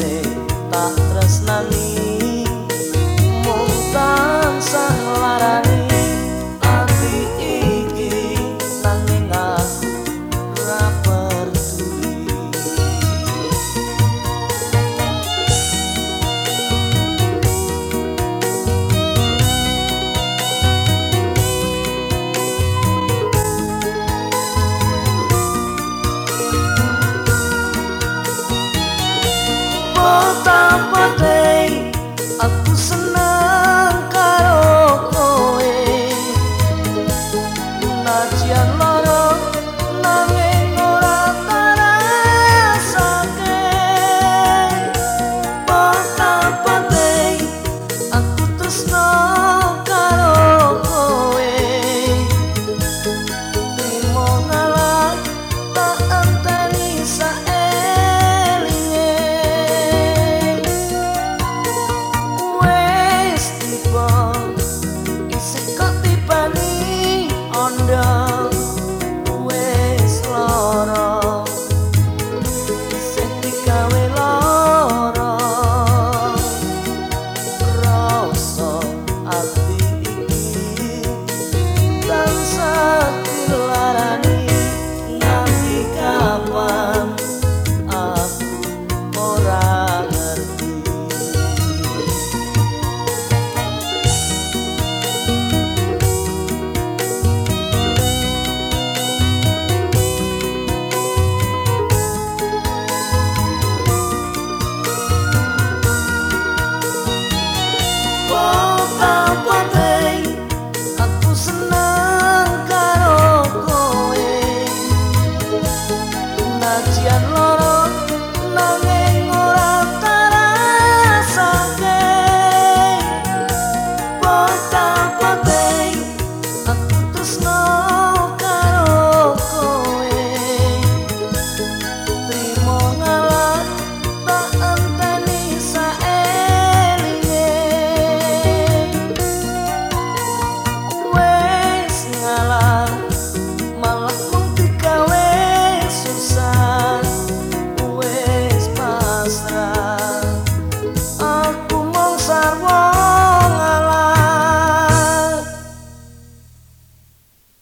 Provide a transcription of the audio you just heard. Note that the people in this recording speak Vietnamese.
sing tak tresnani. 那见了人，难。hala